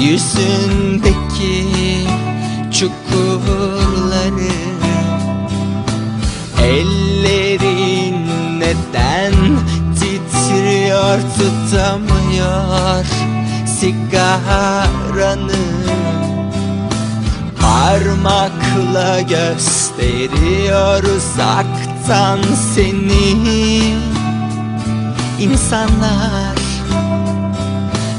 yüzündeki çukurları? Ellerin neden titriyor tutamıyor sigaranı? Parmakla gösteriyor uzaktan seni. İnsanlar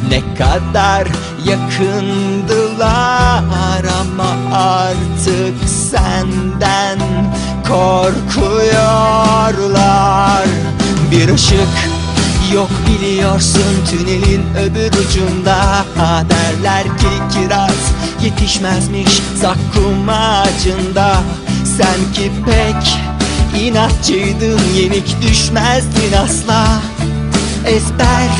ne kadar yakındılar ama artık senden korkuyorlar. Bir ışık yok biliyorsun tünelin öbür ucunda. Derler ki kiraz yetişmezmiş zakkum ağacında. Sen ki pek inatçıydın yenik düşmezdin asla Ezber.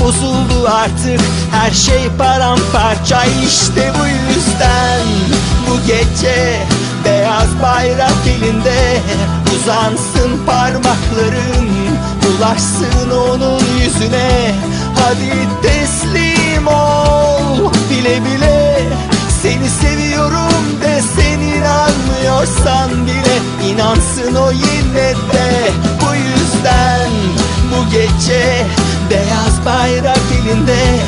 Bozuldu artık Her şey paramparça. İşte bu yüzden Bu gece beyaz bayrak elinde Uzansın parmakların Ulaşsın onun yüzüne. Hadi teslim ol Bile bile seni seviyorum de sen inanmıyorsan bile inansın o yine gece Beyaz bayrak elinde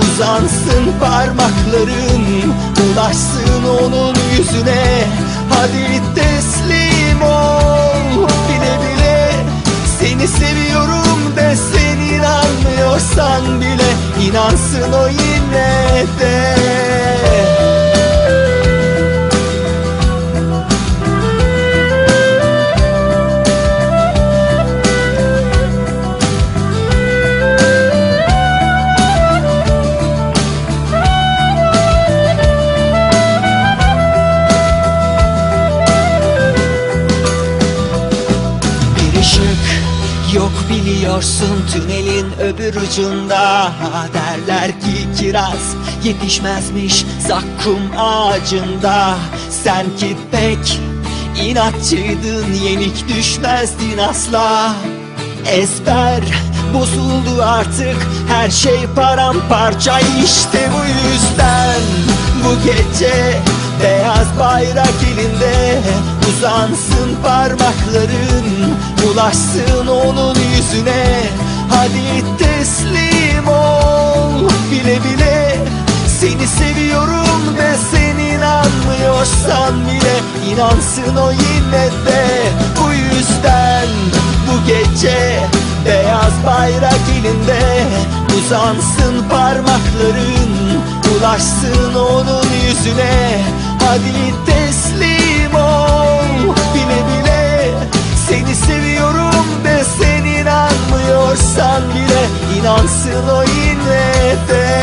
Uzansın parmakların Ulaşsın onun yüzüne. Hadi teslim ol Bile bile Seni seviyorum de sen inanmıyorsan bile inansın o yine de yok biliyorsun tünelin öbür ucunda. Derler ki kiraz yetişmezmiş zakkum ağacında. Sen ki pek inatçıydın yenik düşmezdin asla. Ezber bozuldu artık her şey paramparça. İşte bu yüzden Bu gece beyaz bayrak elinde Uzansın parmakların Ulaşsın onun yüzüne. Hadi teslim ol Bile bile Seni seviyorum de sen inanmıyorsan bile inansın o yine de. Bu yüzden bu gece Beyaz bayrak elinde Uzansın parmakların Ulaşsın onun yüzüne Hadi teslim ol. Bile bile Seni seviyorum de sen inanmıyorsan bile inansın o yine de